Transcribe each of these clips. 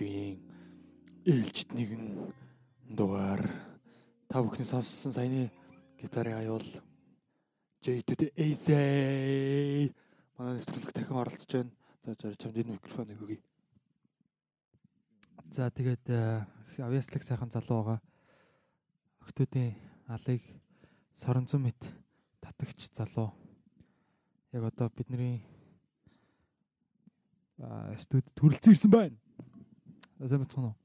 нэвтрүүлгийн ээлжид нэгэн дугаар та бүхний сонссон саяны гитарын аюул J2 AZ манай нэвтрүүлэг дахин оролцож байна. За жаа чамд энэ микрофоныг өгье. За тэгээд авьяаслаг сайхан залуу байгаа. Охтуудын алыг соронзон мэт татагч залуу. Яг одоо бидний студид төрөлцөн ирсэн байна. Сайн бацхан уу?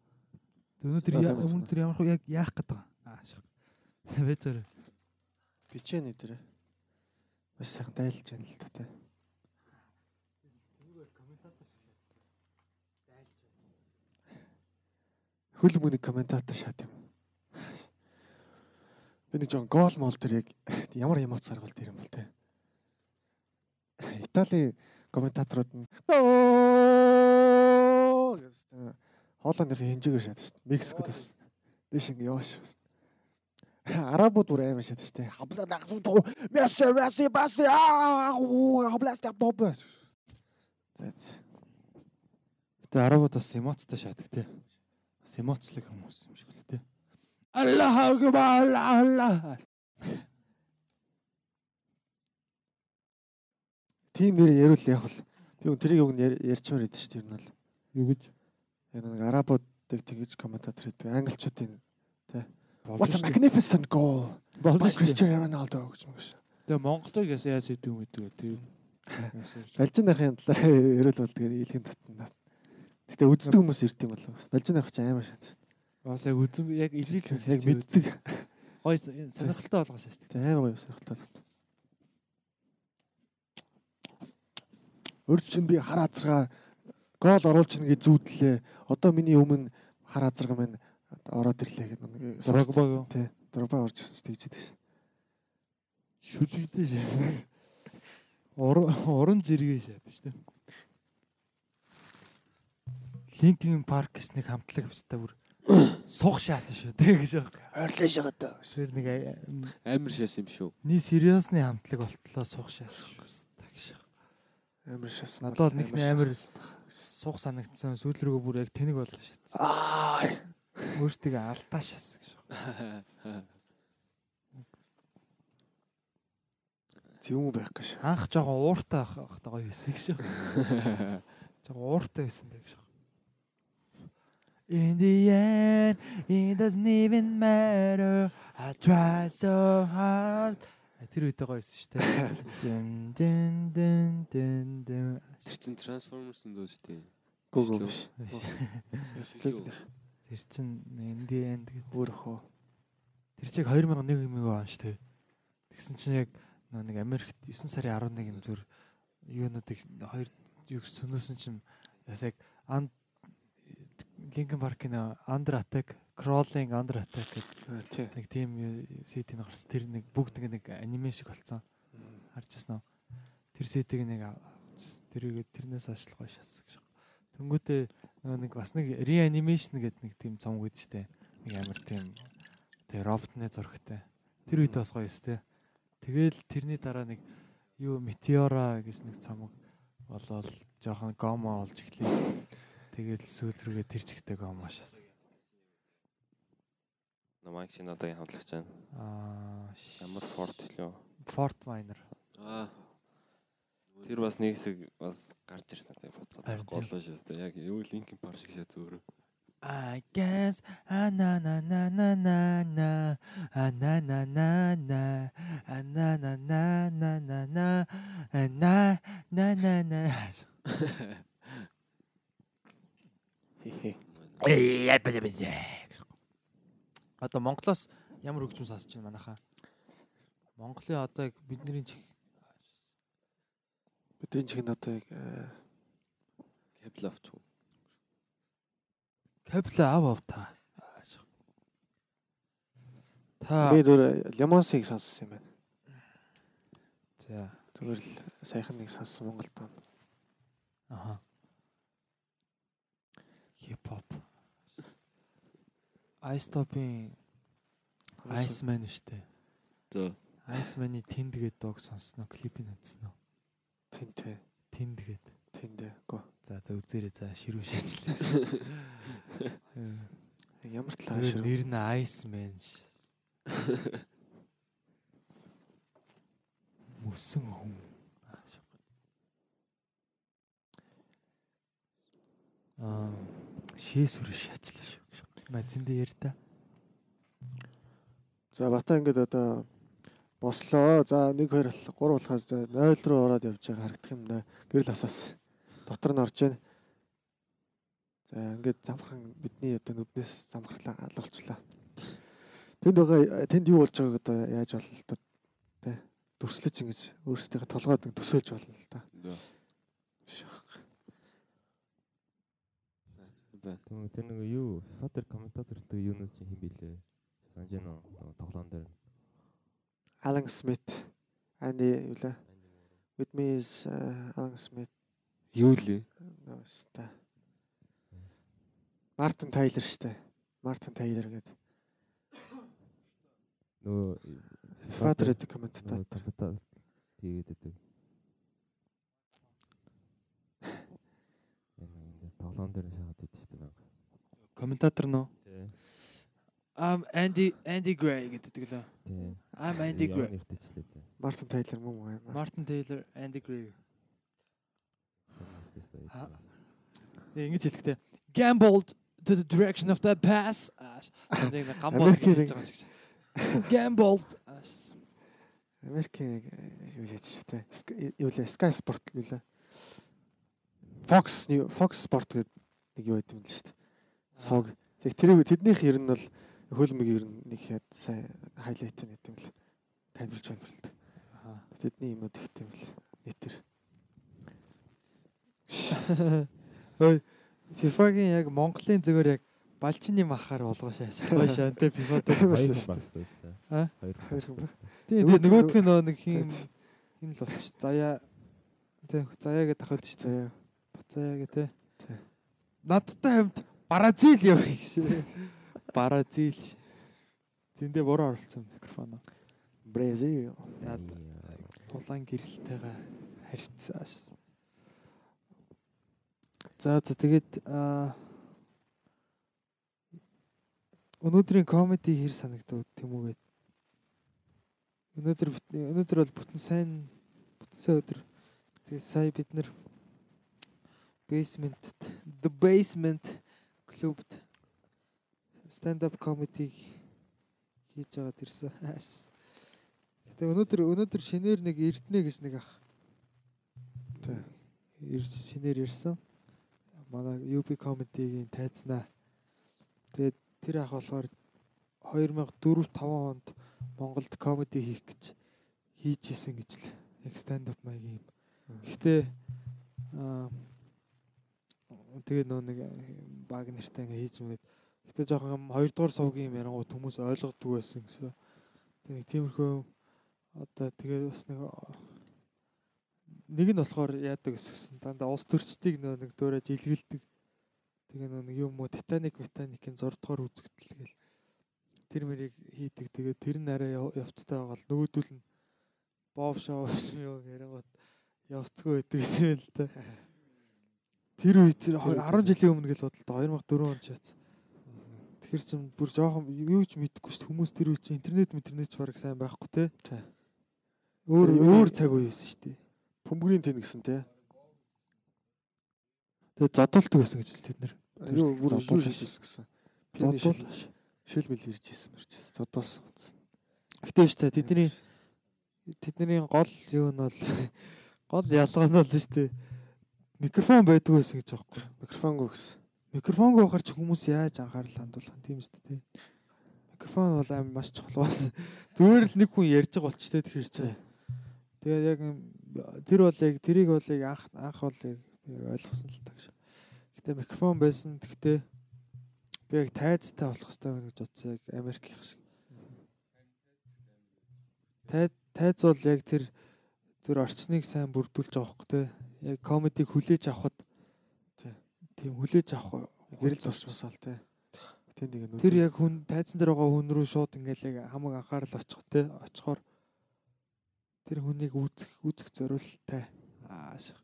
Өнөөдөр өнөөдөр ямар яг яах гээд байгаа? Аа шах. Бэзэр. Бичээ нэ Маш сайхан дайлж байна л та тий. Хөл мөний комментатор шат юм. Би нэг жон гол мол тэр яг ямар эмоц гаргал тэр юм бол тий. Италийн комментаторууд нь Холландын хэмжээгээр шатсан шүү дээ. Мексикод бас дэш ингэ яваш. Арабууд бүр амар шатсан шүү дээ. Хаблаа дагсан туу. Месси месси баси аа хаблаа ста боб. Гэтэ арабууд бас эмоцтой шатдаг тий. Бас эмоцлог хүмүүс юм шиг л тий. Аллах акбар аллах. Тим нэр ярил яг бол би үн тэрийг үг ярьчмаар идэв шүү дээ. Ер нь л юу гэж яг нэг арабуудыг тэгэж комментатор хийдэг. Англичуудын тий. What's a magnificent goal? Болж Cristiano Ronaldo гэж юм шиг. Тэгээ Монголыг яаж хийдэг юм гэдэг тийм. Балжинахын талаар ярил бол тэгээ ийлхэн татна. Гэтэ үздэг хүмүүс ирд юм болов. Балжинах ч амар шат. Бас яг үзэн яг илэрхийлж яг мэддэг. Гой сонирхолтой болгоо шээ. Тэ амар гоё сонирхолтой. Өрч чинь би хар азаргаа гол оруулж ийн гэж зүүдлээ. Одоо миний өмнө хар азарга маань ороод ирлээ гэдэг нэг Дрогба юу? Тий. Дрогба орж ирсэн тэгж байдаг ш. Шүлжтэй шээ. Уран зэрэгээ шаад шүү дээ. Линкин парк гэс нэг хамтлаг авчтай бүр сух шаасан шүү дээ гэж байгаа. Ойрлоо шагаад та. Тэр нэг амар шаас юм шүү. Ни сериосны хамтлаг болтлоо сух шаасан шүү гэж. Амар шас. Надад нэг нэг амар сух санагдсан. Сүүл рүүгээ бүр яг тэнэг боллоо шатсан. Аа. Өөртөө алдаа шаасан гэж. Зөв байх гэж. Анх жоохон ууртай байхтай гоё хэсэг шүү. Жоохон ууртай байсан даа гэж. In the end, it doesn't even matter. I try so hard. Тэр үедээ гоё байсан шүү дээ. Дэн дэн дэн дэн. Тэр чин Transformers нь дөөс тээ. Гүг биш. Тэр чин the end гэдэг. Өөрөө. Тэр чиг 2001 он шүү дээ. Тэгсэн чинь яг нэг Америкт 9 сарын 11-нд зүр юунуудыг хоёр юу сүнөөсөн чинь бас яг Linkin Park-ийн Under Attack, Crawling Under Attack гэдэг нэг тийм сетийг гарсан. Тэр нэг бүгд нэг аниме шиг болсон. Харж уу? Тэр сетийг нэг тэрийг тэрнээс ашлах шас гэж. Тэнгүүтээ нэг бас нэг reanimation гэдэг нэг тийм цом гээд штэ. Нэг амар тийм тэг роботны зурагтай. Тэр үед бас гоё өстэй. Тэгэл тэрний дараа нэг юу Meteora гэж нэг цомог болоод жоохон гомо олж эхлэв. Тэгэл сүүл рүүгээ тэр чигтэй гомо шас. Намайг шин одоогийн хамтлагч байна. Аа ямар форт хэлөө? Fort Minor. Аа. Тэр бас нэг хэсэг бас гарч ирсэн надад бодсоо. Голоо шээс тэ яг юу Linkin Park шиг шээ зөөрөө. I guess а на на на на на на а на на на на а на на на на на на а на на на на Одоо Монголоос ямар хөгжим сонсож байна манайхаа? Монголын одоо бидний чих бидний чих нь одоо яг Кеплов ч Капла ав ав та. Та би дөр Лемонсыг сонссон юм байна. За. Зүгээр л саяхан нэг сонссон Монголд байна. Аха. Хип-хоп. Ice Top-ийн Iceman штэ. Зөө. Iceman-ы Тэндгээд дууг сонссноо, клипийг үзсэн үү? Тэнтэй. Тэндгээд. Тэндээ. Гоо. За за үзээрэй за ширүү шийдлээ. Ямар талаа ширүү. нэр нь Iceman. Мөсөн хүн. Аа шээс үрэ шачлаа шүү. Мазиндээ яар та. За бата ингээд одоо бослоо. За 1 2 3 болохоос 0 руу ороод явж байгаа харагдах юм да. Гэрэл асаас дотор нь орж байна. За ингээд замхан бидний одоо нүднээс замхарлаа алуулчлаа. Тэнд байгаа тэнд юу болж байгааг одоо яаж болно л та тэ дүрслэж ингэж өөрсдийнхээ толгойд төсөөлж болно л. Байна. Тэгвэл тэр нэг юу FIFA-тер комментатортой юунууд чинь хин билээ. Санаж байна уу? Тоглоом дээр. Alan Smith Andy юу лээ? With me is uh, Alan Smith. Юу лээ? Ста. Мартин Тайлер штэ. Мартин Тайлер гэдэг. FIFA-тер гэдэг комментатор. тэгээд өгдөг. Энэ тоглоом дээр шахаад идэх гэдэг байна. Комментатор нөө. I'm Andy Andy Gray гэдэг лөө. Тий. I'm Andy Gray. Мартин Тайлер мөн үү? Martin Taylor Andy Gray. Тэг ингэж хэлэхдээ gambled to the direction of the pass. Нэг гамбол гэж байгаа шиг. Gambled. Америкийн э, юу яаж штэ. Юу лээ? Sky Sport юу лээ? Fox Fox Sport гэдэг нэг юу байт юм л штэ. Сог. Тэг тэрийг тэднийх ер нь бол хөлмөг ер нь нэг хэд сайн хайлайт нэг юм л тайлбарж байна л да. Аа. Тэдний юмуд ихтэй юм л нэтэр. Ой. FIFA-гийн яг Монголын зүгээр яг балчны махаар болгоо шааш. Гоё шантай FIFA дээр. Хоёр шүү дээ. багс таа. А? Хоёр хүн. Тийм нөгөөх нь нэг хин хин л болчих. Заяа. Тэг заяа гэдэг ахад дээ. За Заяа гэ тэ. Тий. Надтай хамт Бразил явах гэж. Бразил. Зэндээ буруу оролцсон микрофон. Бразил. Улаан гэрэлтэйгээ харьцаа. За за тэгээд өнөөдрийн комеди хэр санагдав тэмүүгээд өнөөдөр өнөөдөр бол бүтэн сайн бүтэн сайн өдөр тэгээд сая бид нэр basement the basement клубт stand up comedy хийж байгаад ирсэн. Гэтэ өнөөдөр өнөөдөр шинээр нэг эрдэнэ гэж нэг ах ирж шинээр ирсэн. Манай UB comedy-гийн тайзнаа. Тэгээд тэр ах болохоор 2004 5 онд Монголд comedy хийх гэж хийж исэн гэж л яг stand up маягийн юм. Гэхдээ аа тэгээ нөө нэг баг нэртэй ингээ хийж мэгээд гэтээ жоохон хоёр дахь сувгийн юм ярангуут хүмүүс ойлгодгүй байсан гэсэн. Тэгээ нэг тиймэрхүү одоо тэгээ бас нэг нэг нь болохоор яадаг гэсэн дандаа улс төрчдийг нөө нэг дуурайж илгэлдэг. Тэгээ нөө нэг юм уу Титаник Титаникийн 6 дугаар үзэгдэл гээл тэр мэрийг хийдэг. Тэгээ тэр нь арай яв- явцтай байгаа л нөгөөдөл нь бов шоу юу ярангууд явцгүй байдаг гэсэн юм л да. Тэр үед тэр хой- 10 жилийн өмнө гэл бодлоо 2004 онд шат. Тэгэхэр чин бүр жоохон юу ч мэдэхгүй шүү хүмүүс тэр үед чинь интернет интернет ч бараг сайн байхгүй те. Өөр өөр цаг үе байсан шүү дээ. Бөмбөрийн тэн гэсэн тий. Тэгээ зодолдог байсан гэж л тэд нэр. Юу бүр биш. шийдсэн гэсэн. Зодол. шил мэл ирж исэн мэрч исэн. Зодоолсон. Гэтэ шүү дээ тэдний тэдний гол юу нь бол гол ялгаа нь бол шүү дээ. Микрофон байдгүй байсан гэж байхгүй. Микрофонгүй гэсэн. Микрофонгүй байхаар ч хүмүүс яаж анхаарал хандуулах юм тийм шүү дээ. Микрофон бол аим маш чухал бас. Зүгээр л нэг хүн ярьж байгаа болч тээ тэгэхээр чи. Тий. Тэгээд яг тэр бол яг тэрийг бол яг анх анх бол яг ойлгосон л таг. Гэтэ микрофон байсан. Тэгтээ би яг тайзтай болох хэрэгтэй байна гэж бодсон яг Америк их шиг. Тай тайз бол яг тэр зүр орчныг сайн бүрдүүлж байгаа хөөхгүй те. Яг комедиг хүлээж авахд Тий. Тийм хүлээж авах Гэрэл тусч масаал тий. Тэнд нэг нүд. Тэр яг хүн тайзан дээр байгаа хүн рүү шууд ингээл яг хамаг анхаарал очих те очихоор тэр хүнийг үзэх үзэх зориулттай аашаа.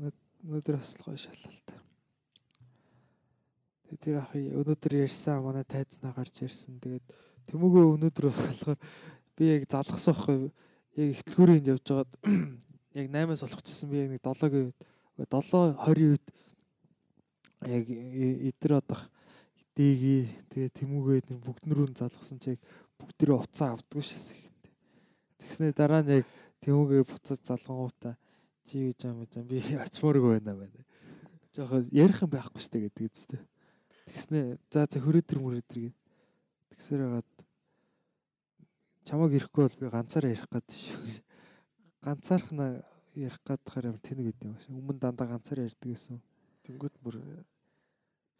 Өнөөдөр бас гоё шалалтай. Тэгээд тэр ах өнөөдөр ярьсан манай тайзнаа гарч ярьсан. Тэгээд Тэмүүгөө өнөөдөр болохоор би яг залгасан байхгүй яг ихтлгүүрийн явж байгаад яг 8-аас болохчихсан би яг нэг 7-гийн үед 7 20 үед яг эдэр одох дээги тэгээ тэмүүгээ нэг бүгднөрөө залгасан чиг бүгдээрээ уцаа авдгүй шээс ихэнтэй. Тэгснээр дараа нь яг тэмүүгээ буцаж залгангуудаа чи гэж юм юм би очмооргүй байна байна. Жохоо ярих юм байхгүй штэ гэдэг үстэй. Тэгснээр за за хөрөөдөр мөрөөдөр гээд тэгсээр хагаад чамаг ирэхгүй бол би ганцаараа ярих гээд шүү. Ярих гадахаар ямар тэнэг байд юм шиг. Өмнө дандаа ганцаар ярьдаг гэсэн. Тэнгүүд бүр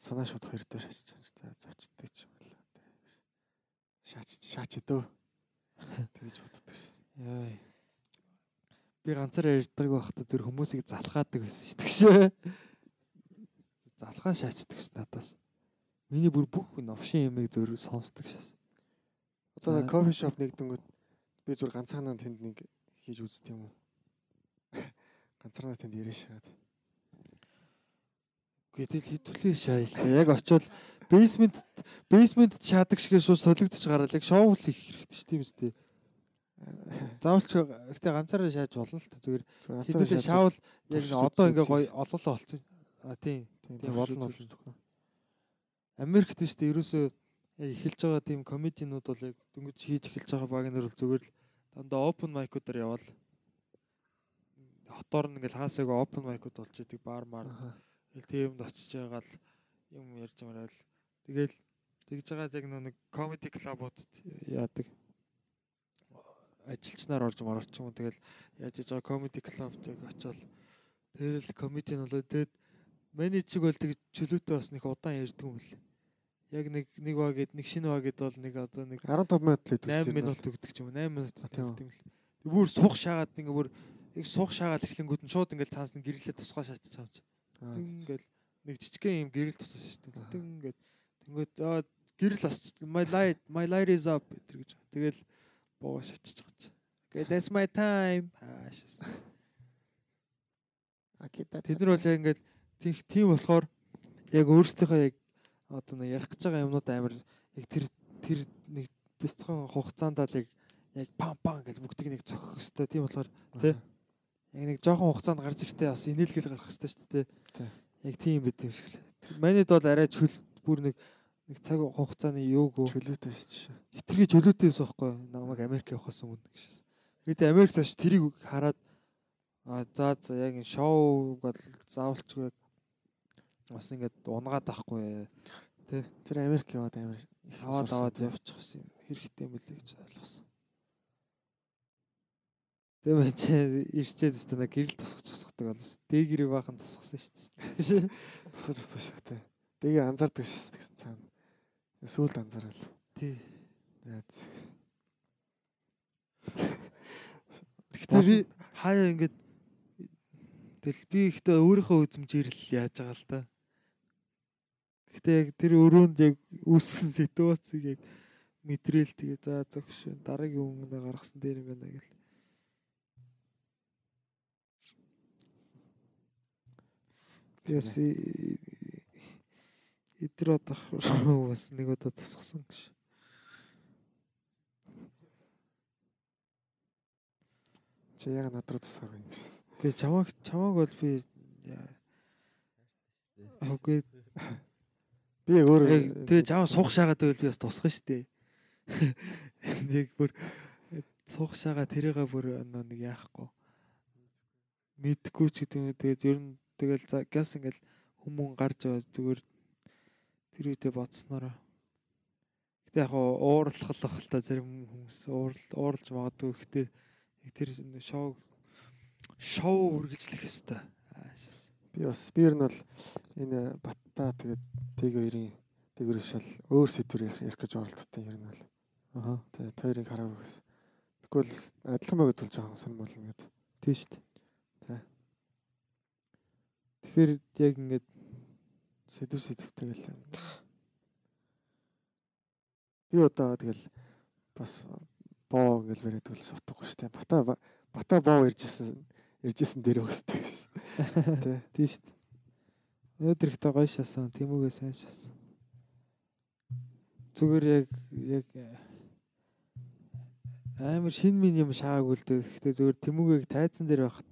санаа шууд хоёр дээр шаачж байгаа. Зочддаг ч юм байна. Шаач шаач өдөө. Тэгэж боддог шээ. Яй. Би ганцаар ярьдаг байхдаа зөв хүмүүсийг залхаадаг байсан шүү дээ. Залхаа шаачдаг ш надаас. Миний бүр бүх новшин юмыг зөв сонсдог шээс. Одоо кофе шоп нэгдэнгүүт би зөв ганцаанаа тэнд нэг хийж үзт юм уу? Ганцаараа тэнд яриа шаад. Гэтэл хитвлээ шайл. Яг очиод basement basement шаадаг шиг шууд солигдож гараад яг шоу хийх хэрэгтэй шүү дээ үстэй. Заавал ч гэхдээ ганцаараа шааж болно л та зүгээр хитвлээ шаавал яг одоо ингээ гоё олоолаа болцсон. А тийм. Тийм болно болно. Америкт шүү дээ ерөөсөө эхэлж байгаа тийм комединууд бол яг дөнгөж хийж эхэлж байгаа баг нэр бол зүгээр л дандаа open mic-уудаар явал хотоор нь ингээл хаасайг open mic-ууд болж идэг бар маар. Тэгэл тиймд очиж байгаа л юм ярьж байгаа л тэгэл тэгж байгаа яг нэг comedy club-ууд яадаг ажилчнаар орж марч юм. Тэгэл яаж иж байгаа comedy club-ыг очиод тэгэл comedy нь болоо тэгэд миний чиг бол тэг чөлөөтэй бас нэг удаан ярьдаг юм л. Яг нэг нэг багэд нэг шинэ багэд бол нэг одоо нэг 15 минут л өгдөг. 8 минут өгдөг ч юм уу. 8 минут өгдөг юм л. Бүр сух шаагаад ингээ бүр яг суух шаагаад эхлэнгүүд нь шууд ингээл цаанаас нь гэрэлээ тусгай шаачиж чамч. Ингээл нэг жижигхэн юм гэрэл тусаа шаачдаг. Ингээд тэнгүүд гэрэл бас my light my light is up гэж. Тэгэл боо байгаа ч. Okay that's my time. Тэд нар бол яг ингээд тийм болохоор яг өөрсдийнхөө яг одоо нэг ярих гэж байгаа юмнууд амар яг тэр тэр нэг бяцхан хугацаанд л яг яг пам пам гэж бүгдийг нэг цохих хэвээр тийм болохоор тий яг нэг жоохон хугацаанд гарч ирэхдээ бас инээлгэл гарах хэрэгтэй шүү дээ. Яг тийм байт юм шиг л. Манайд бол арай чөл бүр нэг нэг цаг хугацааны юуг чөлөөтэй шүү. Хитрхи чөлөөтэйс байхгүй намайг Америк явахаас өмнө гэшээс. Гэтэ Америкт очиж тэрийг хараад а за за яг энэ шоуг бол заавалчгүй бас ингээд унгаад байхгүй тий. Тэр Америк яваад амар аваад аваад явчих гэсэн юм хэрэгтэй билээ гэж ойлгосон. Тэгээ мэн чи ирчээд өстө на гэрэл тусгаж тусгадаг болоос. Дээгэрийг баахан тусгасан шүү. Тусгаж тусгаж шүү дээ. Дэгээ анзаардаг шээс гэсэн цаана. Сүүлд анзаарал. Тий. Гэхдээ би хаяа ингээд тэгэл би ихтэй өөрийнхөө үзмжээр л яаж байгаа л та. Гэхдээ яг тэр өрөөнд яг үүссэн ситуацийг яг мэдрээл тэгээ за зогш дараагийн өмнө гаргасан дээр юм байна гэл. Яс эдэр одох бас нэг удаа тусгасан гэж. Чи яг надруу тусгааг юм гэж. Гэ чамаг чамаг бол би Окей. Би өөр тэгээ чам суух шаагаад байвал би бас тусгах штэ. Нэг бүр суух шаагаа тэрийгээ бүр нэг яахгүй. Мэдхгүй ч гэдэг юм. Тэгээд ер нь Тэгэл за газ ингээл хүмүүн гарч байгаа зүгээр тэр үедээ бодснороо. Гэтэ яг уурлах л бах та зарим хүмүүс уурл уурлж магадгүй гэхдээ тэр шоу шоу үргэлжлэх ёстой. Би бас би ер нь бол энэ батта тэгээд тэг хоёрын тэг өрөвшөл өөр сэдвэр ярих гэж оролдсон ер нь бол. Аха. Тэгээд хоёрыг хараагүй гэсэн. Тэгвэл адилхан байгаад болж байгаа юм сан болно гэдэг. Тийм шүү дээ. Тэгэхээр яг ингээд сэдв сэдвтэй гэл. Би одоо тэгэл бас боо ингээл бариад төл сутгахгүй дээ. Бата бата боо иржсэн иржсэн дээр өгсдөг шээс. Тэ. Тийм дээ. Өнөөдөр ихтэй гоё шасан, тэмүүгээ сайн шасан. Зүгээр яг яг амар шин мин юм шааггүй л дээ. Гэхдээ зүгээр тэмүүгийг тайзан дээр байхад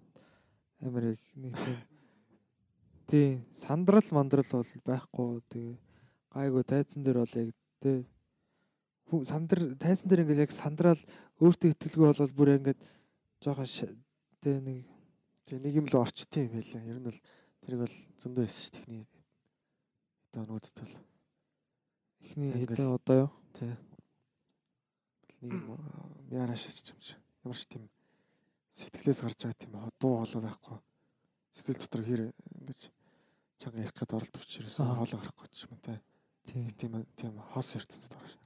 амар яг нэг тийм тий сандрал мандрал бол байхгүй. Тэгээ гайгүй тайзан дээр бол яг тий сандар тайзан дээр ингээд яг сандраал өөртөө итгэлгүй болол бүр ингээд жоохон тий нэг тий нэг юм л орчтой юм байлаа. Ер нь бол тэрийг бол зөндөө байсан ш техник. Одоо нүүдд бол эхний хэдэн удаа юу? Тий. Нэг яараа шатч юм чи. Ямар ч тийм сэтгэлээс гарч байгаа тийм дуу хоолой байхгүй. Сэтгэл дотор хэр ингэж чанга ярих гээд оролдож ирсэн хоолой гарахгүй ч юм те. Тийм тийм тийм хос ирцэн дорш.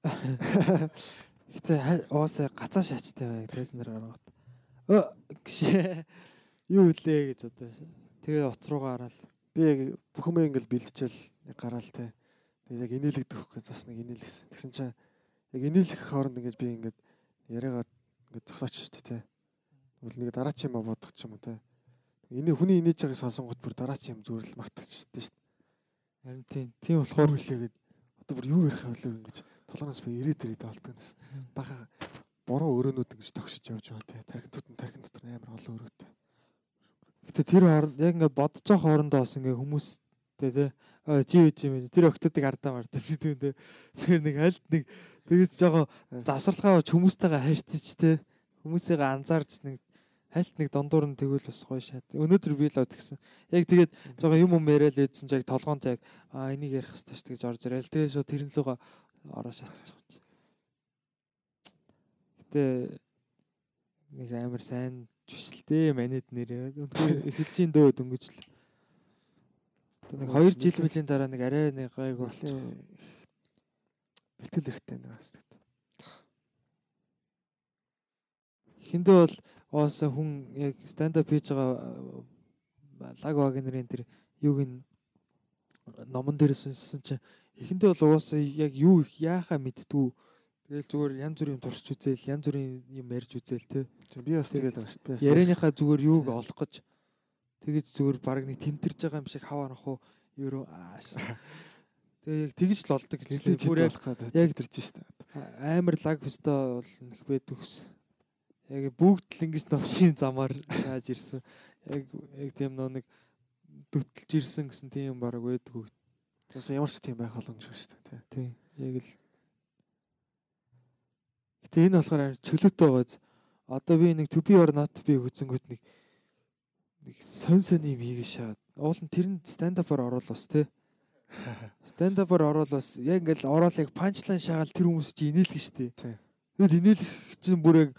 Гэтэ уусаа гацаа шаачтай бай тайсан дээр гаргаад. Өө гişээ юу үлээ гэж одоо. Тэгээ уц руугаа гараал. Би яг бүх юм ингээл бэлдчихэл гараал те. Тэгээ яг инээлэгдэх хөхгүй зас нэг инээлгсэн. Тэгсэн чинь яг инээлэх хооронд ингэж би ингээд яриагаад ингээд зогсооч штэ те. Тэгвэл нэг дараа чи юм бодох ч юм уу те. Энэ хүний инээж байгааг сонсонгот бүр дараа чи юм зүрэл мартчихжээ штэ. Харин тийм тийм болохоор хүлээгээд одоо бүр юу ярих вэ ингэж толгоноос би ирээд ирээд юм. Бага бороо өрөөнүүд ингэж тогшиж явж байгаа те. Тархин дотор тархин дотор амар олон өрөөтэй. Гэтэ тэр хооронд яг ингээд байгаа хоорондоо бас ингээд хүмүүстэй чи үеж юм тэр октодыг ардаа чи тийм те. Зүгээр нэг альт нэг тэгэж жоохон завсралгаа хүмүүстэйгээ харьцаж те. Хүмүүсийг анзаарч нэг хальт нэг дондуур нь тэгвэл бас гоё шат. Өнөөдөр би л авд гэсэн. Яг тэгээд жоохон юм юм яриад лээдсэн ч яг толгоонд яг а энийг ярих хэрэгтэй ш гэж орж ирэл. Тэгээд шууд тэрэн лугаа ороо шатчих юм чи. Гэтэ нэг амар сайн жишэлтэй манайд нэрээ. Эхэлж ин дөө дөнгөж л. Нэг 2 жил мөлийн дараа нэг арай нэг гайг болчих. Бэлтгэл хэрэгтэй нэг хэсэг. Эхэндээ бол оос хүн яг stand up хийж байгаа лаг вагнерын тэр юуг нь номон дээр сонссон чинь эхэндээ бол угаасаа яг юу их яахаа мэдтгүү. Тэгэл зүгээр янз бүрийн турш үзэл, янз бүрийн юм ярьж үзэл те. Би бас тэгээд байгаа шүү дээ. Ярианыхаа зүгээр юуг олох гэж тэгэж зүгээр баг нэг тэмтэрж байгаа юм шиг хаваа нах уу ерөө Тэгээ яг тэгж л олдог хэлээ. Бүр яг яг тэрч шүү дээ. Амар лаг хөстөө бол нэг байдаг ус яг бүгд л ингэж новшийн замаар шааж ирсэн. Яг яг тийм нэг дөтөлж ирсэн гэсэн тийм баг байдгүй. Тэгээс ямар ч тийм байх боломж шүү дээ. Тийм. Яг л Гэтэ энэ болохоор чөлөөтэй байгааз одоо би нэг be or not би үзэнгүүт нэг нэг сон сон юм хийгээ шаад. Уул нь тэр нь stand up-аар орол бас тий. Stand up-аар орол бас яг ингээл орол яг punchline шаагаал тэр хүмүүс чи инээлгэн штэ. Тэгэл инээлэх чинь бүр яг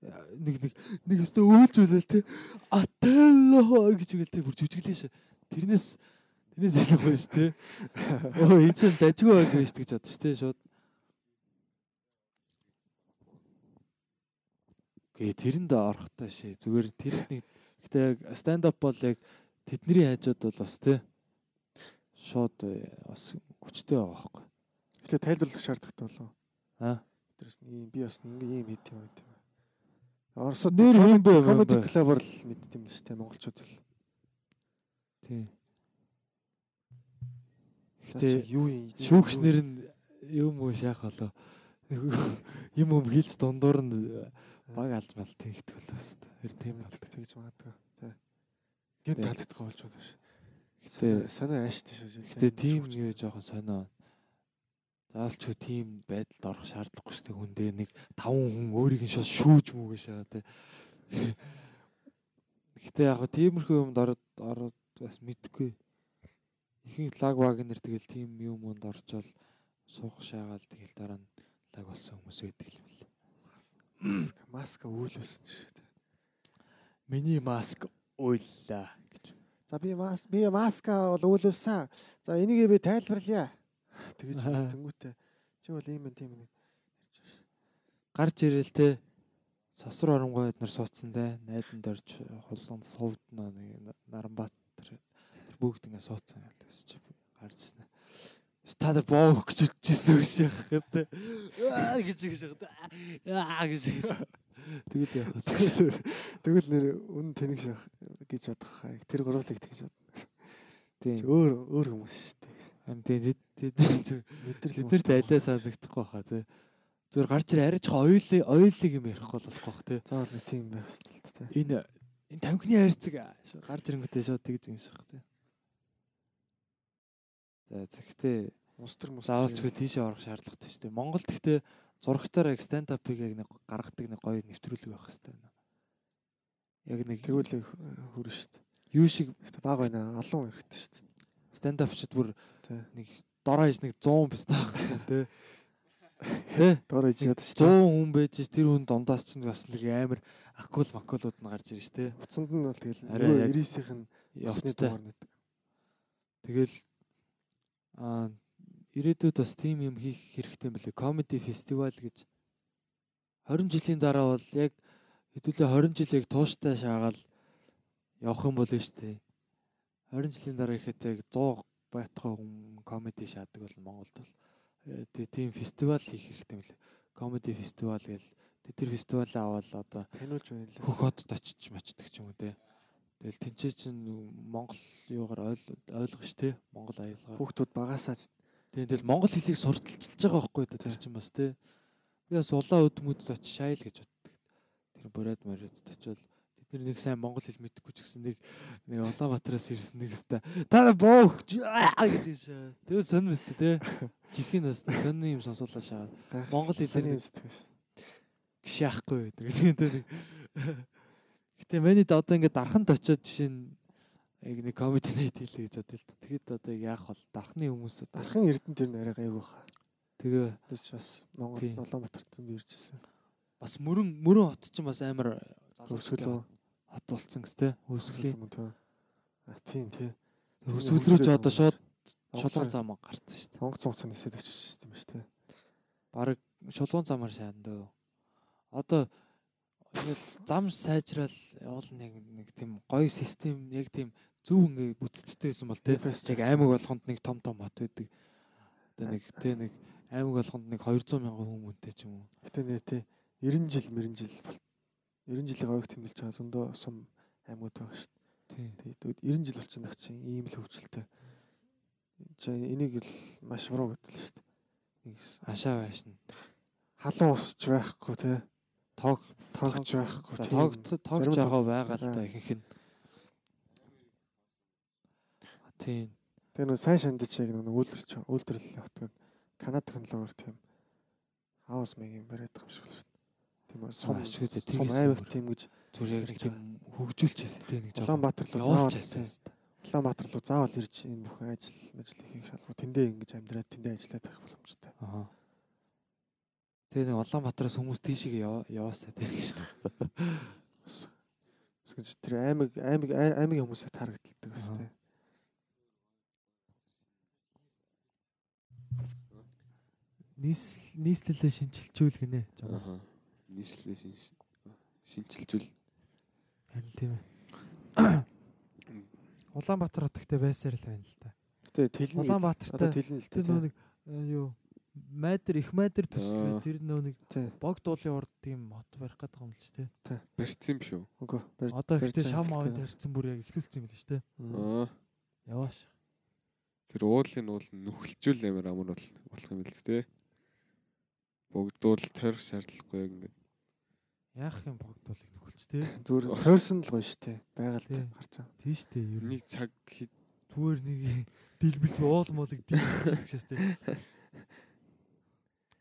нэг нэг нэг өстө өөлжүүлэл те. Ателло гэж үгэл те. Бүр жүжиглээш тэрнээс тэрнээс илүү гоё ш те. Оо энэ чинь дажгүй байг биш гэж бодсон ш те шууд. Гээ тэрэнд орохтой шээ. Зүгээр тэр нэг гэтээ stand up бол яг тэдний хажууд бол бас те. Шууд э, бас хүчтэй байгаа байхгүй. Тэгэхээр тайлбарлах шаардлагатай болов аа тэрс ийм би бас ингэ ийм хэд юм гэдэг Оросод нэр юм бэ? Comedy Club-аар л мэдт юм шүү дээ монголчууд л. Тий. Гэтэ юу юм? Шүүгчнэр нь юм уу шаах болоо. Юм юм хэлж дундуур нь баг алж мал тэгдэг болоос. Тэр тийм байдаг тэгж магадгүй. Тий. Гэнт талддаг болж байна ш. Гэтэ сонио ааштай шүү. Гэтэ тийм юу жоохон сонио заавалч хөө тийм байдалд орох шаардлагагүй шүү дээ хүн дээр нэг таван хүн өөрийг нь шүүж мүүгээ шаа тий. Гэхдээ яг тиймэрхүү юмд ороод ороод бас мэдгүй. Ихэнх лаг вагнер тэгэл тийм юмд орчвол суух шаагаал тэгэл дараа нь лаг болсон хүмүүс байдаг юм л. Маска маска үйлүүлсэн шүү дээ. Миний маск уйллаа гэж. За би мас би маска бол үйлүүлсэн. За энийг би тайлбарлая тэгэж тэнгүүтээ чи бол ийм юм тийм нэг гарч ирэл те сосор оронгой эднэр суудсан те найдан дорж хулганд сувдна нэг Наранбаатар бүгд ингэ суудсан гэсэн чи гарч ирсэн. та нар боох гэж үтчихсэн үг шиг гэдэг. Аа гэж гэж аа гэж гэж. Тэгэл яах вэ? Тэгвэл нэр үн тэнэг шах гэж бодох хаа. Тэр гурлыг тэгж бод. Тийм. Өөр өөр хүмүүс шүү дээ. Тийм тэд тэднэрт айлаа санагдахгүй хаа тий. Зүгээр гарч ир арайч оюулыг оюулыг юм ярихгүй болохгүй бах тий. Заавал нэг тийм байх хэрэгтэй тий. Энэ энэ тамхины хайрцаг гарч ирэнгүүтээ шууд тэгж юм шиг тий. За зэгтээ Мустар мустар. заавалчгүй тийшээ орох шаардлагатай шүү дээ. Монгол гэхдээ зурагтаар яг stand up-ыг яг нэг гаргадаг нэг гоё нэвтрүүлэг байх хэрэгтэй байна. Яг нэг тэгвэл хүрэн шүү дээ. юу шиг Баг байна. Олон хэрэгтэй шүү дээ. stand up-чд бүр. Нэг дороо хийж нэг 100 биз таах хэрэгтэй тий. Тий. Яд шүү дээ. 100 хүн байж ш тэр хүн дундаас ч бас нэг амар акул макулууд нь гарч ирж тий. Уцанд нь бол тэгэл Арай яг- 99-ийнх нь явцны дугаар нэг. Тэгэл аа ирээдүйд бас тийм юм хийх хэрэгтэй билээ. Comedy festival гэж 20 жилийн дараа бол яг хэдүүлээ 20 жилийг тууштай шаагаал явах юм бол шүү дээ. 20 жилийн дараа ихэд яг 100 хүн comedy шаадаг бол Монголд бол э, тий тийм фестивал хийх хэрэгтэй билээ. Comedy festival гэл тий, тэр фестивалаа аваад одоо Таниулж байна лээ. хөх хотод очиж мочдөг ч юм уу те. Тэгэл тэнцээ чинь Монгол юугаар ойл ойлгох ш те. Монгол аялгаа. Хүүхдүүд багасаа Тийм тэгэл Монгол хэлийг сурталчилж байгаа байхгүй да тэр чинь бас те. Би бас улаан өдмөдөд очиж шайл гэж боддог. Тэр бурайд морид очивол тэд нэг сайн монгол хэл мэдхгүй ч гэсэн нэг нэг Улаанбаатараас ирсэн нэг өстой та боог гэж. Тэгээ сонир өстой те. Чихийн бас сонир юм сонсуулаа шаа. Монгол хэлээр нэг- сэтгэж. гişяахгүй гэдэг чинь тэ нэг. Гэтэ манайд одоо ингээд дарханд очиод жишээ нь яг нэг комеди найт хийлээ гэж бодъё л да. Тэгэхэд одоо яах бол дархны хүмүүс Дархан Эрдэнэ тэр нэрээ гайгүй хаа. тэгээ ч бас Монгол. Улаанбаатарт зөнд иржсэн. бас мөрөн мөрөн хот чинь бас амар Өрсгөл үү? Хот болцсон гэс тэ. Өсгөлийн. юм тоо. А тийм тий. Өсгөл рүү ч одоо шууд шулуун зам гарцсан шүү дээ. Монгол цонцон нисээд очиж юм шүү дээ. Бараг шулуун замаар шаан дөө. Одоо ингээл зам сайжрал явуулна яг нэг тийм гоё систем яг тийм зөв ингээ бүтцтэйсэн бол. Фест Яг аймаг болгонд нэг том том хот байдаг. Одоо нэг тэ нэг аймаг болгонд нэг 200 мянган хүн мөнтэй ч юм уу. Гэтэ нэ тий 90 жил 90 жил бол 90 жилийн оёг тэмдэглэж байгаа зөндөө сум аймагуд байгаа шүү дээ. Тэгээд 90 жил болчихсон байх чинь ийм л хөвчлөлтэй. Чи энийг л маш буруу гэдэг л шүү дээ. Нэгс Ашаа байшин. халуун усч байхгүй тий. Тоог Тогч байхгүй. за тийм. тоог тоог Зарим жагаа тог- байгаа л Аа. ихэнх нь. Тийм. Тэгээ нөө сайн шандич яг нэг үйлдвэрлэж үйлдвэрлэл хотод Канада технологиор тийм хаус мэг юм бариад байгаа юм шиг л шүү дээ. Тийм сум сум тэгээс аймаг тийм гэж Зүр яг нэг тийм хөгжүүлчихсэн тийм нэг Улаанбаатар руу заавал тийм. Улаанбаатар руу заавал ирж энэ бүхэн ажил ажил хийх шалгуу тэндээ ингэж амьдраад тэндээ ажиллаад байх боломжтой. Аа. Тэгээ нэг Улаанбаатараас хүмүүс тийшээ яваасаа тийм гэж. Эсвэл тэр аймаг аймаг аймагийн хүмүүсээ тарагддаг бас тийм. нийс нийслэлээ шинчилжүүл гинэ. Аа. Нийслэлээ шинж шинчилжүүл. Харин тийм ээ. Улаанбаатар хот гэхдээ байсаар л байна л да. Гэтэ тэлнэ. Улаанбаатартай тэлнэ л нөө нэг э, юу майдер их майдер төсөл тэр нөө нэг Тийм. богд уулын урд тийм хот барих гэдэг юм л ч тийм. Барьсан юм шүү. Үгүй. барь- Одоо ихтэй аваад гээд. тарьсан бүр яг эхлүүлсэн юм л шүү дээ. Мм. Аа. Явааш. Тэр уулын уул нь нүхэлжүүл амар амар бол болох юм л дээ. Богдуул тойрох шаардлагагүй яг ингээд. Яах юм богд уулыг нөхөлч тийм. Зүгээр тойрсон л гоё дээ. Байгаль гарч байгаа. Тийш дээ. Ер нь Нэг цаг хэд зүгээр нэг дэлбэл уул молыг дэлбэлчихдэг шээс тийм.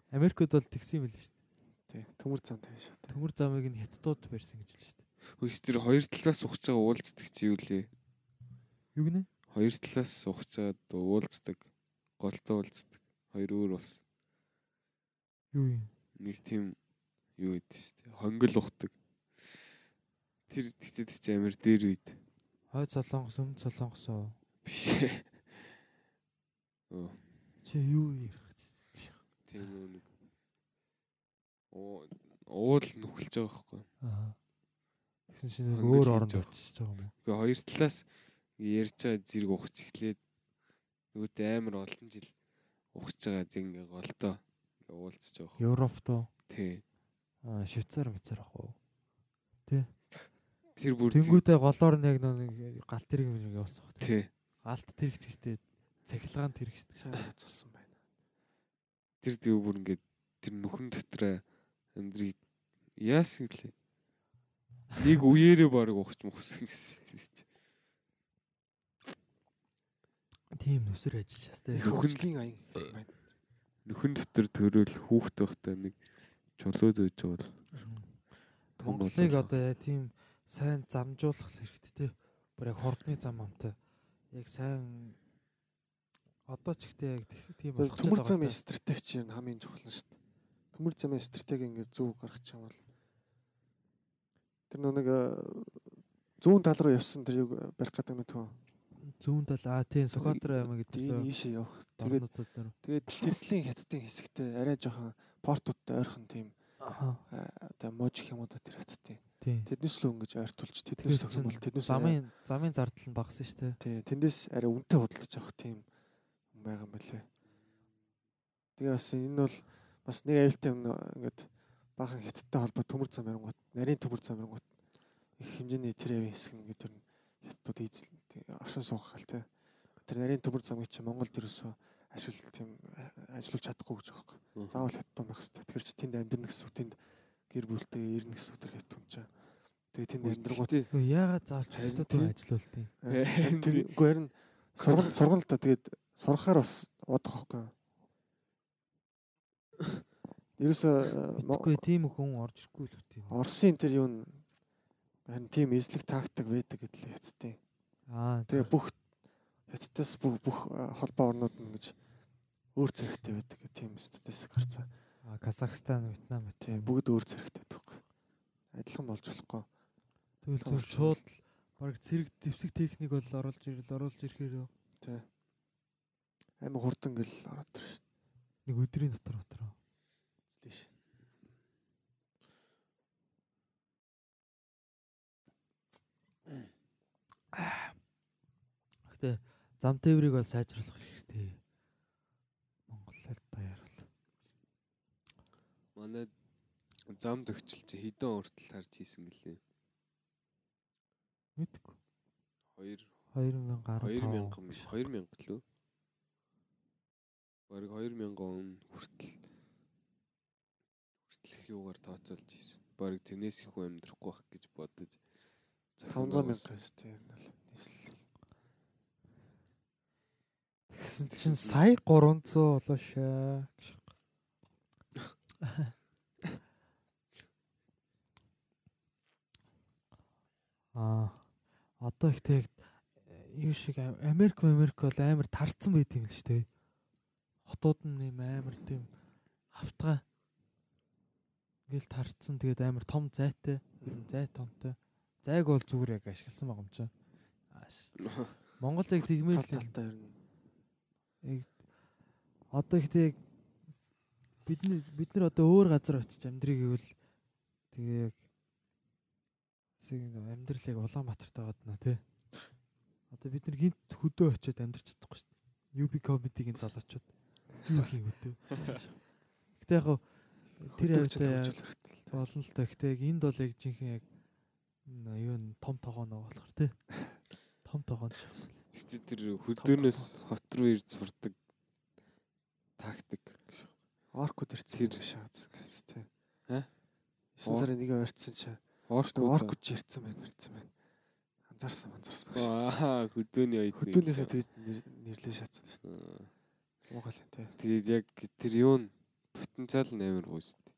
Америкт бол тэгсэн юм л шүү дээ. Тийм. Төмөр зам тавь шүү. Төмөр замыг нь хятадууд барьсан гэж л дээ. хөөс тэр хоёр талаас ухаж байгаа уулздаг чи юу лээ? Юу гинэ? Хоёр талаас ухаж чаад уулздаг. Голтой уулздаг. Хоёр өөр бас Юу юм? нэг тийм юу гэдэг шүү дээ. Хонгол ухдаг. Тэр тэгтээ тэр чи амар дээр үед Хойд солонгос, өмнөд солонгос оо. биш. Оо, Чи юу ярих гэж байна? тийм үү нэг Оо уул нүхэлж байгаа байхгүй. Аа. Тэгсэн чинь өөр оронд байгаа. очиж байгаа юм уу? Гэхдээ хоёр талаас ярьж байгаа зэрэг ухаж эхлээд нөгөөтэй амар олон жил ухаж байгаа зин ингээ голдоо ингээ уулзж явах. Европ доо. Тий. Швейцар мэцэр ах уу. Тэр бүр Тэнгүүтээ голоор нь яг нэг галт тэрэг мэрэг явуулсан баг. тий. Галт тэрэг гэжтэй цахилгаан тэрэг шүү дээ. Сайн цусан байна. Тэр див бүр ингээ тэр нүхэн дотроо өндрийг яасан гэлээ. Нэг үеэрээ баг ухаж мөхсөн гэсэн чинь. Тийм нүсэр ажиллаж. Их хөгжлийн аян гэсэн байна. Нүхэн дотор төрөөл хүүхд байхдаа нэг чулуу зөөж бол Монголыг одоо яа тийм сайн замжуулах хэрэгтэй те. Бүр яг хордны зам амтай. Яг сайн одоо ч ихтэй яг тийм болох ч Төмөр замын стратеги чинь хамгийн чухал нь шүү дээ. Төмөр замын стратеги ингээд зөв гаргах чамвал тэр нэг зүүн тал руу явсан тэр юг барих гэдэг юм төө. зүүн тал аа тийм Сухатра аймаг гэдэг Тийм ийшээ явах. Тэгээд тэгээд тэртлийн хятадын хэсэгтээ арай жоохон портуудтай ойрхон тийм Аха. оо мож гэх юм уу тэр хятадын. Тийм. Тэднээс л өнгөж ойртуулж тэднээс төгсөн бол чинь тэднээс замын замын зардал нь багассан шүү дээ. тий тэндээс арай үнэтэй худалдаж авах тийм юм байгаа юм байлээ. Тэгээ бас энэ бол бас нэг аюултай юм ингээд баахан хятадтай холбоо төмөр зам ярингууд нарийн төмөр зам ярингууд их хэмжээний тэр явын хэсэг тэр нь хятадууд эзэл оршин суух гал тий. Тэр нарийн төмөр замыг чи Монголд ерөөсөө ашиг тийм ажиллуулж чадахгүй гэж байгаа юм. Заавал хятад байх хэрэгтэй. Тэгэхээр чи тэнд амьдрна гэсэн үг тэнд гэр бүлтэй ирнэ гэсэн үг тэр хятад юм чаа. Тэгээ тэнд Хөө яагаад заалж Харин хятад тийм. руу ажилуултыг. Харин тийм. Үгүй харин сургал сургал та тэгээд сурахаар бас бодох байхгүй. Ерөөсөө Мэдхгүй тийм хүн орж ирэхгүй л үгүй. Оросын тэр юу н харин тийм эзлэг тактик байдаг гэдлээ хятадын. Аа Тэгээ бүх хятадаас бүх бүх э, холбоо орнууд нь гэж өөр зэрэгтэй байдаг тийм статистик гарцаа. Аа, Казахстан, Вьетнам. Тийм бүгд өөр зэрэгтэй байдаг. Адилхан болж болохгүй. Тэгвэл зөв шууд баг зэрэг зэвсэг техник бол оруулж ирэл оруулж ирэхээр Тий. Амар хурдан гэл ороод тэр шүү нэг өдрийн дотор дотор. дээ. ш. Гэтэ зам тээврийг бол сайжруулах хэрэгтэй. Монголд даяар бол. манай зам төгчл чи хэдэн уртал харж хийсэн гэлээ. Мэдгүй. 2 2015. 2000 2000 лөө. Бараг 2000 он хүртэл хүртэл их юугаар тооцоолж хийсэн. Бараг тэрнээс их хүн амьдрахгүй байх гэж бодож 500 мянга шүү дээ. Энэ бол нийслэл. Чинь сая 300 болоо шаа. гэж. Аа одоо их тэг юу шиг ам- Америк Америк бол амар тарцсан байт юм л шүү дээ. Хотууд нь юм амар тийм автгаа ингээл тарцсан тэгээд амар том зайтай, зай томтой. Зайг бол зүгээр яг ашигласан байгаа юм чинь. Ааш. Монголыг тэгмэл Тал талтай ер нь яг одоо ихтэй бид нар бид нар одоо өөр газар очиж амьдрыг гэвэл тэгээ яг амьдралыг Улаанбаатарт байгаад нэ тий. Одоо бид нар гинт хөдөө очиод амьдарч чадахгүй шүү дээ. UB comedy-гийн залуучууд юу хийх хөдөө. Гэтэ яг тэр явдаа болно л та. Гэтэ яг энд бол яг жинхэнэ яг юу н том тогооноо болохоор тий. Том тогоон. Гэтэ тэр хөдөөнөөс хот руу ирж сурдаг тактик. Оркууд ирсэн Тэр- шаад гэсэн тий. Хэ? 9 сарын нэг ойрцсон чи Орк оркууд ч ирсэн байна ирсэн байна. Анзаарсан анзаарсан. Аа хөдөөний оюутны. Хөдөөнийхөө тэгж нэр- нэрлээ шатсан шүү дээ. Аа. Монголын тий. Тэгээд яг тэр юу н потенциал шүү дээ.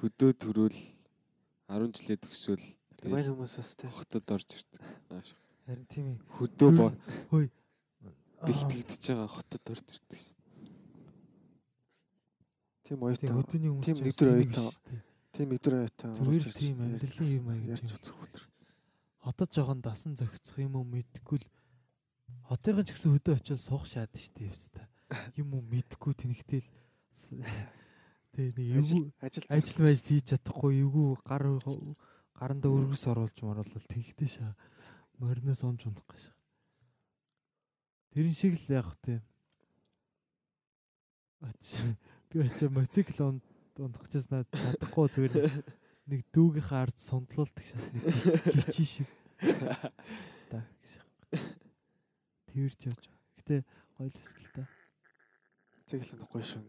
Хөдөө төрөөл 10 жилээ төгсөөл Мань хүмүүсээс тий. хотод орж ирдэг. Ааш. Харин тийм ээ. Хөдөө бо Хөөе. бэлтгэгдэж байгаа хотод орж ирдэг. Тийм Тийм оюутан. хөдөөний хүмүүс тийм ч нэг бас дөр тийм оюутан. Тийм өдөр оюутан. Зүгээр тийм амьдралын юм аяг Ярьж үзэх өдөр. Хотод жоохон дасан зохицох юм уу мэдэхгүй л хотын ч гэсэн хөдөө очиод суух шаад штеп хэвээр. Юм уу мэдэхгүй тэнхтэл тэгээ нэг Ажил эвгүй ажил ажил байж хийж чадахгүй эвгүй гар гаранда өргөс оруулж маруулал тэнхтэй шаа. Мориноос онж унах гэж. Тэрэн шиг л яг тийм. Би очиж мотоцикл ундахчихсан чадахгүй зүгээр нэг дүүгийнхээ ард сундлуулдаг шээс нэг гिचи шиг. Та. Тэрч явж. Гэтэ гоё л эсэл та. Мотоцикл нь гоё шүү.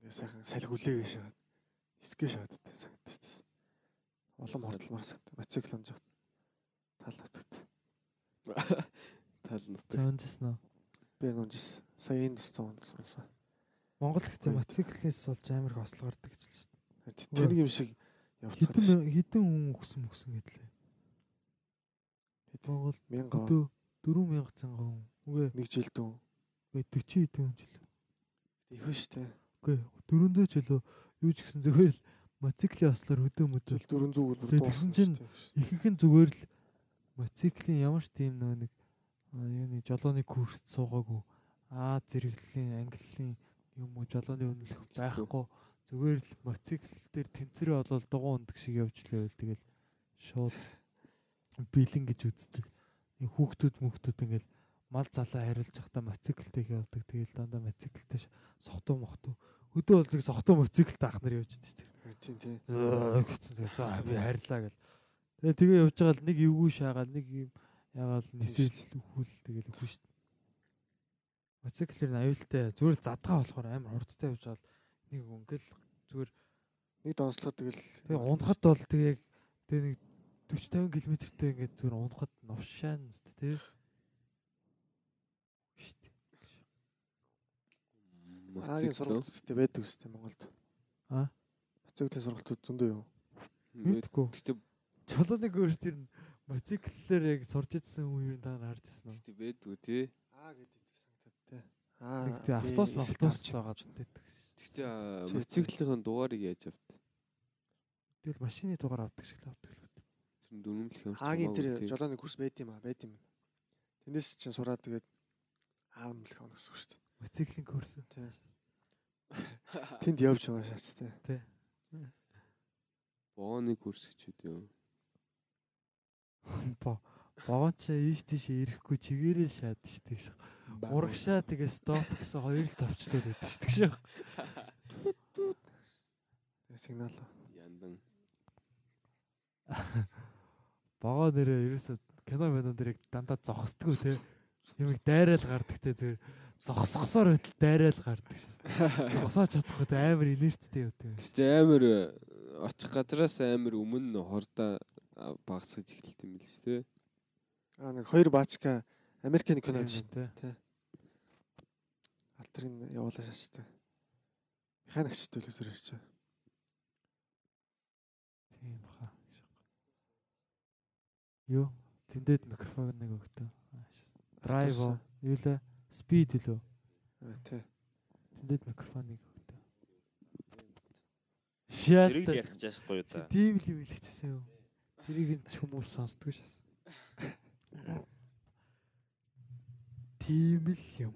Ингээ сайхан салхи үлээгээ шаад. Искэ шаад тэр санагдчихсан. Улам хурдламар санагд. Мотоцикл унж хат. Тал нутагт. Тал нутагт. Унжсан уу? Би унжсан. Сая унжсан. Монгол гэхдээ мотоциклээс болж амар их ослог гардаг гэж л шүү дээ. Тэр юм шиг явцгаа. Хитэн хитэн хүн өгсөн өгсөн гэдлээ. Монгол 1000 өдөө 4000 цанга хүн. Үгүй нэг жилд үү. үгүй 40 хэдэн жил. Ихэнх штэ. Үгүй 400 жилөө юу ч гэсэн зүгээр л мотоциклийн ослоор өдөө мөдөө. Жил 400 бүр Тэгээд тэгсэн чинь ихэнх нь зүгээр л мотоциклийн ямар ч тийм нөө нэг юуны жолооны курст суугаагүй. Аа зэрэглэлийн ангиллын юм уу жолооны үнэлэх байхгүй. Зүгээр л мотоцикл дээр тэнцвэрээ болол дугуй ундаг шиг явж лээвэл тэгэл шууд бэлэн гэж үздэг. Хүүхдүүд мөхтүүд ингээл мал залаа хариулж явахдаа мотоциклтэй явдаг. Тэгэл дандаа мотоциклтэй сохтуу мохтуу. Өдөө бол зэрэг сохтуу мотоциклтэй ах нар явж идэж. Тийм тийм. За би харьлаа гэл. Тэгээ тэгээ явж байгаа л нэг эвгүй шаагаал нэг юм ягаал нисэл өхүүл тэгэл өхөн шүү дээ. Мотоциклэр нь аюултай зүгээр задгаа болохоор амар хурдтай явж байгаа нэг өнгөл зүгээр нэг донслоход тэгэл тэгээ унахад бол тэгээ тэгээ нэг 40 50 км-тэй ингээд зүгээр унахад новшаан өст тий. Штэ. Агийн сургалтуудтай байдаг үстэй Монголд. Аа? Мотоциклийн сургалтууд зөндөө юу? Мэдгүй. Гэтэ Чулууны гөрс нь мотоциклээр яг сурч идсэн үеийн дараа харж ирсэн үү? гэтэ байдгүй тий. Аа гэдэг. Аа. Нэг тий автобус автобус байгаа гэдэг. Гэтэ мотоциклын дугаарыг яаж авт? Тэгэл машины дугаар авдаг шиг л авдаг л үү. Тэр дөрөмлөх юм. Аагийн тэр жолооны курс байд юм аа, байд юм. Тэндээс чинь сураад тэгээд аав мэлэх хоног гэсэн шүү дээ. Мотоциклийн курс. Тий. Тэнд явж байгаа шаац те. Тий. Бооны курс гэчүүд юу? Бо. Богоон ч ийш тийш ирэхгүй чигээрээ шаад гэж. Урагшаа тэгээ стоп гэсэн хоёр л товчлоод байдаг штэ гэж. Сигнал. Яндан. Богоо нэрээ ерөөсө кино кино дээр дандаа зогсдгоо те. Юм дайраал гардаг те зүгээр зогсгосоор байтал дайраал гардаг шээ. Зогсоож чадахгүй те амар инерцтэй юу те. Гэтэ амар э, очих газраас амар өмнө хордоо багсаж эхэлт юм л шүү дээ. Аа нэг хоёр баачка Америкийн кино шүү дээ. Алтрын явуулаа шаачтай. Механикчтэй л үсэр ирж байгаа. Тийм баха. Юу? Тэндэд микрофон нэг өгдөө. Драйв юу лээ? Speed лөө. Аа тий. Тэндэд микрофоныг өгдөө. Тэрийг Шаалт. л ярих чаашгүй юу та. Тийм л юм хэлчихсэн юу? Тэрийг ч хүмүүс сонсдгүй шээс. Тийм л юм.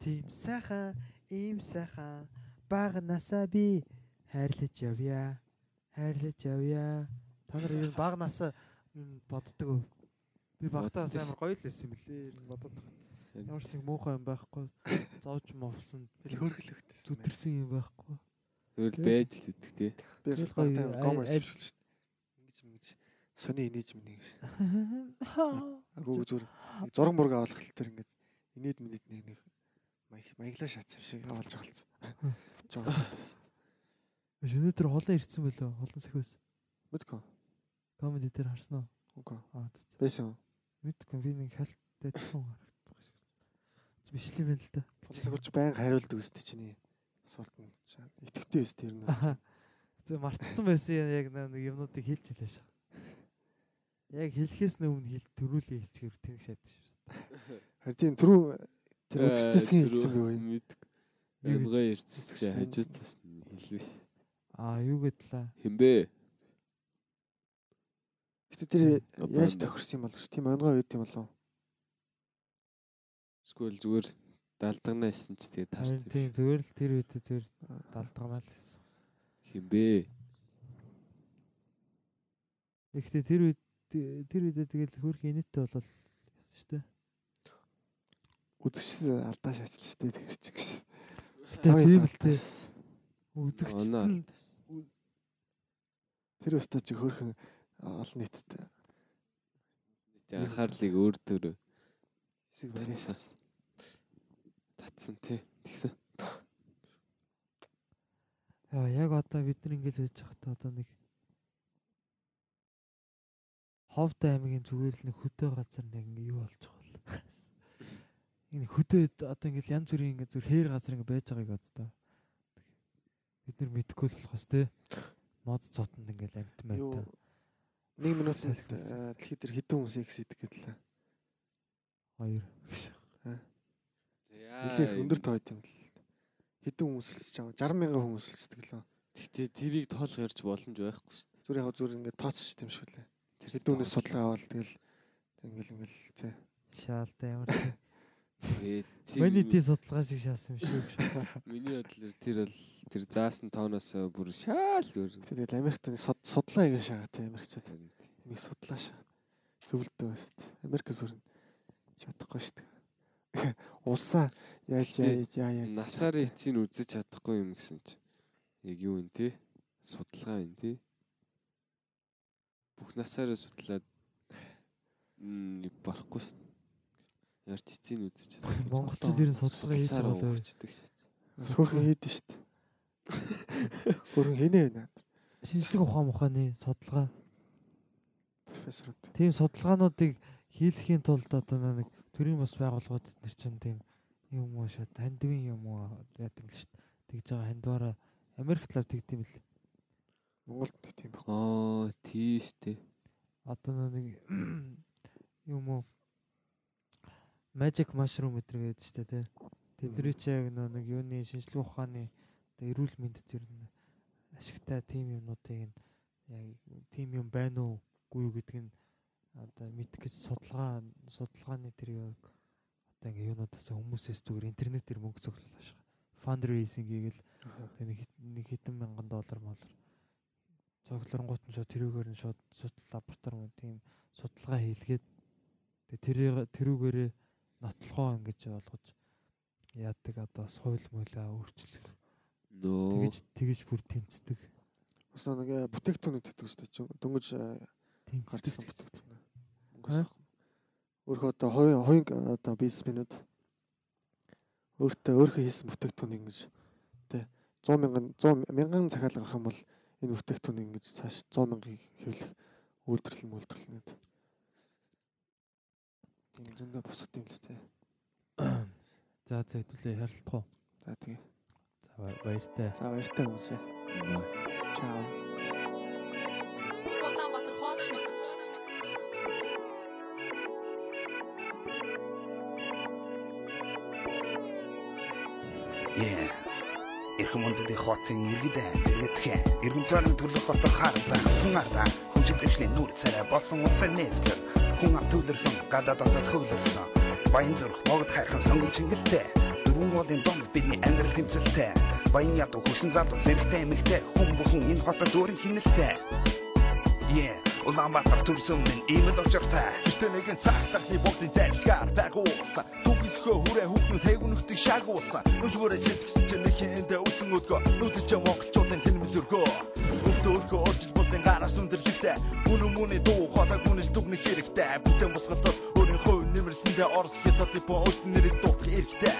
Тийм сайхан, ийм сайхан багнасаа би хайрлаж явъя. Хайрлаж явъя. Та нар юу багнасаа юм боддог уу? Би багтаас амар гоё л байсан. Бодоод байгаа. Ямар ч нэг муухай юм байхгүй. Зовж мовсон. Хөргөлөхтэй. зүтэрсэн юм байхгүй. Зүгээр л байж л үтг тий. Би л гоё, гоё аль- гомерс аль- шүү дээ. Ингэж ингэж сони инээж минь гэж. Агуу нэг зураг мураг авах хэл тэр ингэж инээд минийд нэг нэг маяг маяглаа шатсан шиг авалж болцсон. Жоо хатас. Өнөөдөр холон ирсэн болоо. Холон сахиус. Мэдгүй. Комеди дээр харсан уу? Үгүй. Аа. Байсан. Мэдгүй би нэг хальттай тун харагдах шиг. Бишлээ байна л да. Тосгож баян хариулдаг үстэй чиний асуулт нь. Итгэвтэй үстэй ер нь. Зэ мартсан байсан яг нэг юмнуудыг хэлж хэлээ шээ. Яг хэлэхээс өмнө хэл төрүүлээ хэлчихээр тэнэг шатж шүү. Харин тийм түрүү тэр үзэлтэйсгийн хэлсэн би үү? Мэд. Юу гэж- Янгаа ярьцсан чи хажууд тас хэлвэ. Аа юу гэдлээ. Хинбэ? Гэтэ тэр яаж тохирсон юм бол ш? Тийм онгой үед юм болов. Эсвэл зүгээр далдагнаа хэлсэн чи тэгээ таарсан. тийм зүгээр л тэр үед зүгээр далдганаа л хэлсэн. Хинбэ? Гэхдээ тэр үед тэр үедээ тэгэл хөрх инээдтэй болол яасан шүү дээ. үзэгчд алдаа шаачдаг шүү дээ тэгэр чиг ш. Гэтэ тийм л дээ. Нь Тэр өстой чи хөрхөн олон нийтэд Нийтийн анхаарлыг өөр төр хэсэг барьсан. татсан тий. Тэгсэн. яа яг одоо бид нар ингэж байж байхдаа одоо нэг Ховд аймгийн зүгээр л нэг хөдөө газар нэг ингээ юу байгаа бол. Энэ хөдөөд одоо ингээл янз бүрийн ингээ зүр хээр газар ингээ байж байгааг одоо. Бид нар мэдгүй л болохоос те. Мод цотонд ингээл амт Юу маяг. 1 минутанд Салхи э, дэлхий дээр хэдэн хүн секс хийдэг гэдлээ. Хоёр. Нэлээд өндөр тоо юм л. Хэдэн хүн өсөлсөж байгаа 60 мянган хүн өсөлсдөг лөө. Гэтэ тэрийг тоолох ярьж боломж байхгүй шүү дээ. Зүр яг зүр ингээд тооцч юм шиг лээ. Хүнээс судалгаа аваад тэгэл ингээл ингээл тий. Шаалтай ямар. Миний тий судалгаа шиг шаасан юм шүү гэж. Миний бодлоор тэр бол тэр заасан тооноос бүр шаал өөр. Тэгээд Америкт судлаа ингэ шагаа тий Америкчууд. Нэг судлаа шаа. Зөвлөдөө өст. Америк зүр нь чадахгүй шүү дээ. Улсаа яаж яаж яа яа. Насаар эцсийг үзэж чадахгүй юм гэсэн чи. Яг юу вэ те? Судалгаа юм те. Бүх насаараа судлаад барахгүй шүү. дээ. Ярд эцсийг үзэж чадахгүй. Монголчууд ер нь судалгаа хийж байгаа шээ. Бас хөрхөн хийдэж шүү дээ. Хөрхөн хийнэ вэ? Шинжлэх ухаан ухааны судалгаа. Профессорууд. Тийм судалгаануудыг хийлэхийн тулд одоо нэг төрийн бас байгууллагууд нэр чинь тийм юм уу шат хандивын юм уу яадаг л шүү дээ. Тэгж байгаа хандваараа Америкт лав тэгдэм бил. Монголд нэг тийм баг. Аа, тийш те. Одоо нэг юм уу Magic Mushroom гэдэг гэдэг шүү дээ. Тэдний чи яг нэг юуны шинжлэх ухааны одоо эрүүл мэндэд ер нь ашигтай тим юмнуудыг нь яг тим юм байна уу гүй юу гэдг нь одоо мэдэх гэж судалгаа судалгааны тэр яг одоо ингээ юунуудаас хүмүүсээс зүгээр интернетээр мөнгө цуглуулж байгаа. Fundraising хийгээл нэг нэг хэдэн мянган доллар молор цугларангуут нь шууд тэрүүгээр нь шууд судал лаборатори мөн тийм судалгаа хийлгээд тэрийг тэрүүгээрээ нотлохоо ингэж болгож яадаг одоо бас хууль муулаа өөрчлөх. Нөө. тэгэж тэгэж бүр тэмцдэг. Бас нэг э, бүтээгтүүнүүд гэдэг үстэй чи дөнгөж э, гарч ирсэн тэмцдэг бүтээгтүүн. Өөрөө одоо хоёрын хоёрын одоо бизнесмэнүүд өөртөө өөрхөн хийсэн бүтээгтүүн ингэж тэ 100 мянган 100 мянган захиалга авах юм бол энэ бүтээгтүүн ингэж цааш 100 мянгаыг хэвлэх үйлдвэрлэл мөлдрлнэд. Тийм зөндөө босгод юм л тэ. за за хэдүүлээ харилцах уу За тэгээ. за ба- баяртай За баяртай хүмүүсээ. Чао. Яа. Эрхэм их хотын иргэдээ иргэдхэн. Эргэн тойрон төлөх хотод харагдах хүн ардаа. Хүнжил дэвшлийн нүр царай болсон уцаа нээзгэр хүн ам төвлөрсөн гадаа дотоод хөвлөрсөн. Баян зүрх богд хайхан сонгон чингэлтэй дөрвөн голын дом бидний амьдрал тэмцэлтэй. Баян ядуу хүсэн залуу зэрэгтэй эмэгтэй. Хүн бүхэн энэ хотод өөрийн химнэлтэй. Yeah, Улаанбаатар төрсөн минь ийм л очиртай. Гэтэ нэгэн цагтахны бүгдийн зайлшгаар дагуулсан. Түгисхөө хүрээ хүүхнүүд хэвнөхдөг шагуулсан. Нүжгөрөө сэтгсэн чинь нэг хинтэ үсэн өдгөө. Нүдэж Монголчуудын тэнэмлэргөө. Өвдөөрхөө орчил бусдын гараас өндөрлөгтэй. Үнэн мөний дуу хотог үнэж дүгнэх хэрэгтэй. Бүтэн босголтод өөрийн хувь нэмэрсэндээ Орос хятад Япон өөрсөн нэрийг дуудах эрхтэй.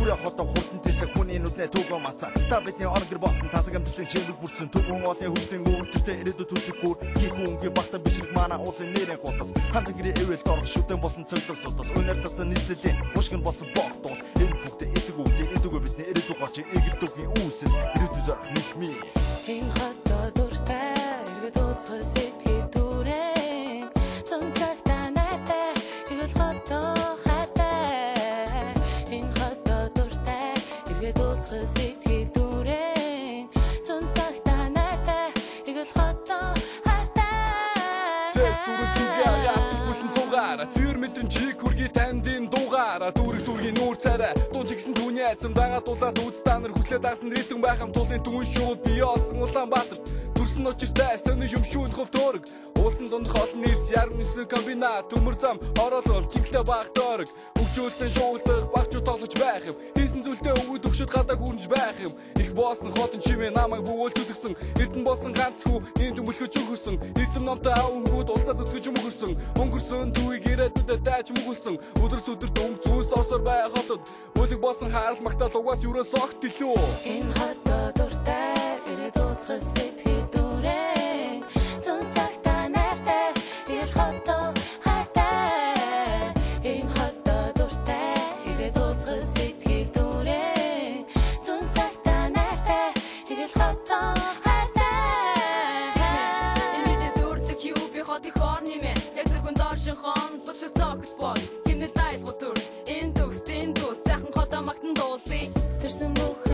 Хүрээ хотоо хурдан тэсэг хүний нүднээ түгөө мацаа. Та бидний онгэр боосон тасаг амтлын шимэг бүрдсэн түгэн одны хүчтэй үүрэгтэй ирээдүйд түлхэхгүй хийх үнгийн багтан бичрэг мана уулын нэрэн хутас. Хандгэрийн эвэл дор шүтэн босон цогцог сутас. Өнөр татсан нийслэлийн мушгин босон богдол. Энэ бүгд эцэг үгтэй эдүгөө бидний ирээдүйг гочин эгэрдүгийн үүсэл ирээдүй зорх михми. Энэ хотоо дуртай эргээд ууцхай сэтгэл гэсэн түүний айцсан байгаа дулаад үз та нар хүлээ даасан ритм байх юм туулын түн шууд бие осон Улаанбаатарт төрсөн очиртай сони юмшүүн хов төрөг уулсан дундх олон нийс ярм нисэн комбинат. Төмөр зам ороолол чиглэлтэй баг дөрөг хөвчүүлтэн шуулдах багч тоглож байх юм хийсэн зүйлтэй өвгөө төгшөд гадаа хүрнж байх юм. Их боосон хотон чимээ намайг бөгөөл төсөгсөн. Эрдэн боосон ганц хүү ийм төмөлгөж өгөрсөн. Эрдэм номтой аав хүүд улсаад өсгөж мөгөрсөн. Өнгөрсөн түүийг ирээдүйдээ дайж мөгөлсөн. Өдөрс өдөрт өнгө зөөс осор бай хотод. Үлэг боосон хаал магтаал угаас юрээс огт илүү. Энэ хотод дуртай ирээд уусгасэд Sophie. Też są ruchy.